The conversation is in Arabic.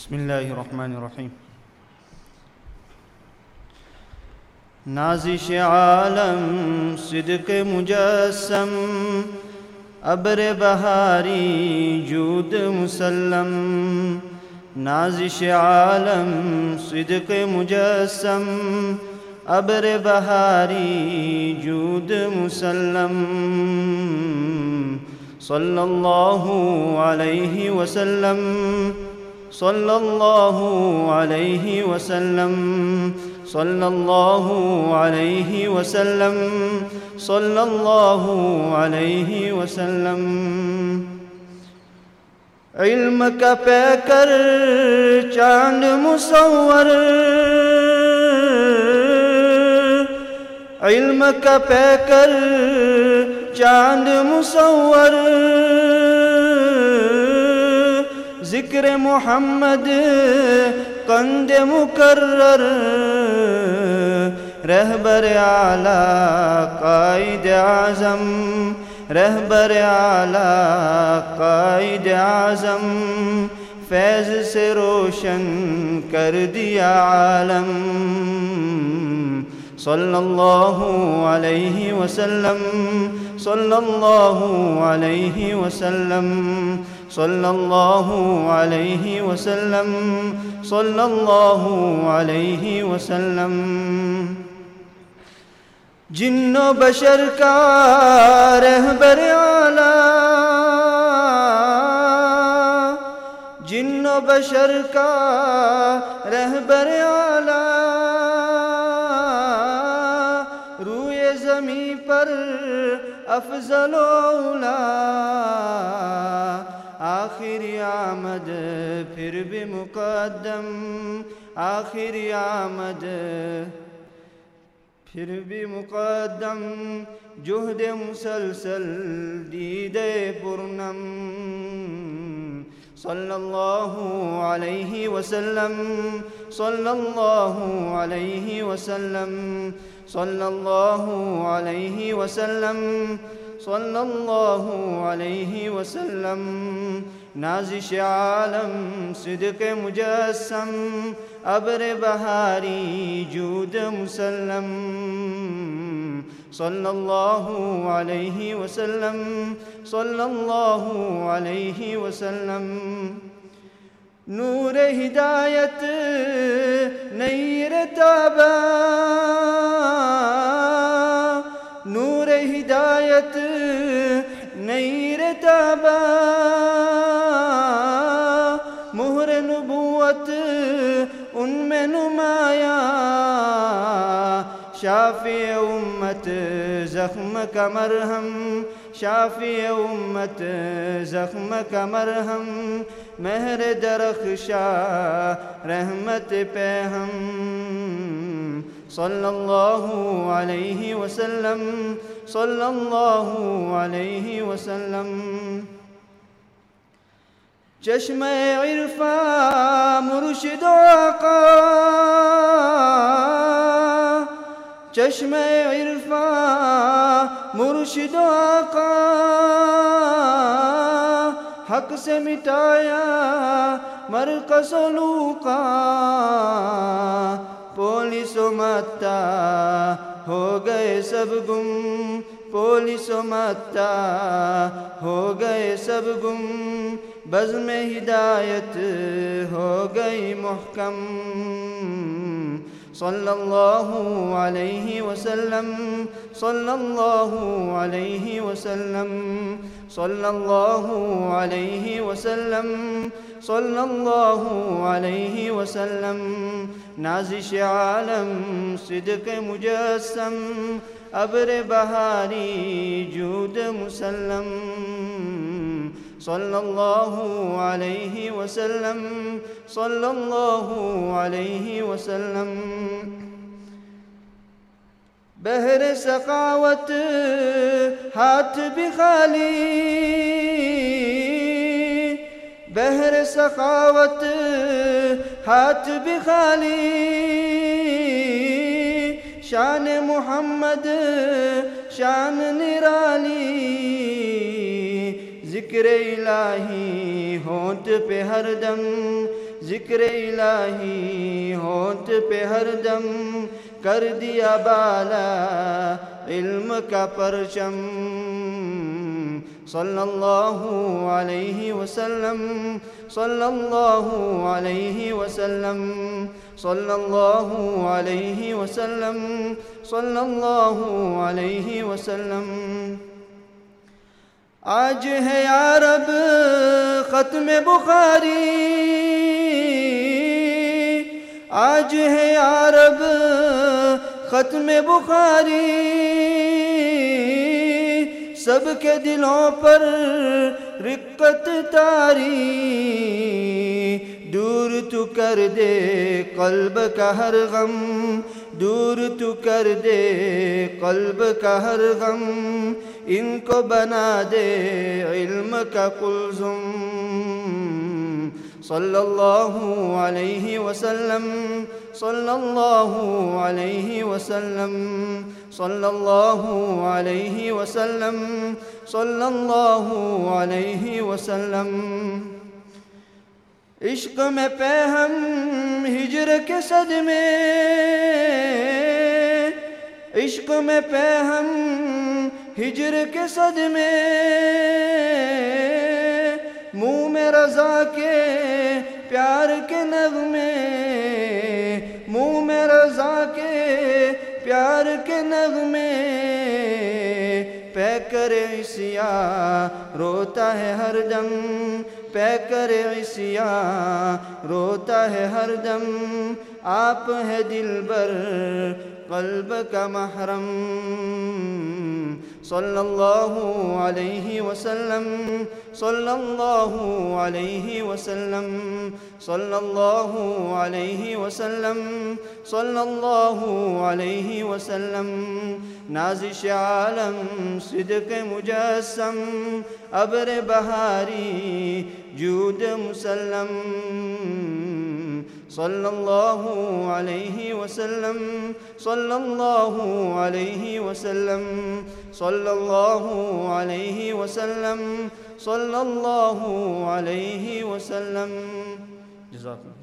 بسم الله الرحمن الرحيم. نازش عالم صدق مجسم أبر بهاري جود مسلم. نازش عالم صدق مجسم أبر بهاري جود مسلم. صلى الله عليه وسلم. صلى الله عليه وسلم. صلى الله عليه وسلم. صلى الله عليه وسلم. علم کا پہ چاند مصور. علم کا پہ چاند مصور. ذکر محمد، قند مکرر رہبر اعلی، قائد اعظم، رہبر اعلی، قائد اعظم، فیض سے روشن کر دیا عالم۔ صلى الله عليه وسلم. صلى الله عليه وسلم. صلى الله عليه وسلم. صلى الله عليه وسلم. جن و بشر کا رہبر اعلی جن و بشر کا رہبر اعلی روئے زمین پر افضل اولا آخری آمد پھر بھی مقدم آخری آمد پھر بھی مقدم، جہد مسلسل، دید پرنم۔ صلی اللہ علیہ وسلم. صلی اللہ علیہ وسلم. صلی اللہ علیہ وسلم. صلی اللہ علیہ وسلم. نازش عالم صدق مجسم. أبر بہاری جود مسلم. صلی اللہ علیہ وسلم. صلی اللہ علیہ وسلم. نور ہدایت نیر تابا نور ہدایت نیر تابا مہر نبوت أن میں نمایا شافی امت زخم کا مرہم شافی امت زخم کا مرہم مہر درخشا رحمت پہ ہم صلی اللہ علیہ وسلم صلی اللہ علیہ وسلم. چشم عرفا مرشد آقا چشم عرفا مرشد آقا حق سے مٹایا مرکز لوکا پولیس و متا ہو گئے سب گم پولیس و متا ہو گئے سب گم بز میں ہدایت ہو گئی محکم صلى الله عليه وسلم صلى الله عليه وسلم صلى الله عليه وسلم صلى الله عليه وسلم. نازش عالم صدق مجسم أبر بهاري جود مسلم. صلى الله عليه وسلم صلى الله عليه وسلم. بہر سخاوت ہاتھ بھی خالی بہر سخاوت ہاتھ بھی خالی. شان محمد شان نرالی ذکر الہی ہونٹ پہ ہر دم ذکر الہی ہونٹ پہ ہر دم کر دیا بالا علم کا پرچم۔ صلى الله عليه وسلم صلى الله عليه وسلم صلى الله عليه وسلم صلى الله عليه وسلم۔ آج ہے عرب ختم بخاری۔ آج ہے عرب ختم بخاری۔ سب کے دلوں پر رقت تاری۔ دور تو کر دے قلب کا ہر غم۔ دور تو کر دے قلب کا ہر غم۔ इनको बना दे इल्म का कुलजुम सल्लल्लाहु अलैहि वसल्लम सल्लल्लाहु अलैहि वसल्लम सल्लल्लाहु अलैहि वसल्लम सल्लल्लाहु अलैहि वसल्लम इश्क में पे हम हिजर के सदमे इश्क में पे हम ہجر کے صدمے، منہ میں رضا کے، پیار کے نغمے، منہ میں رضا کے، پیار کے نغمے۔ پہ کر عیسیٰ روتا ہے ہر دم۔ پیکر عیسیٰ روتا ہے ہر دم۔ آپ ہے دل بر، قلب کا محرم۔ صلى الله عليه وسلم صلى الله عليه وسلم صلى الله عليه وسلم صلى الله عليه وسلم. نازش عالم صدق مجسم أبر بهاری جود مسلم. صلى الله عليه وسلم صلى الله عليه وسلم صلى الله عليه وسلم صلى الله عليه وسلم. جزاكم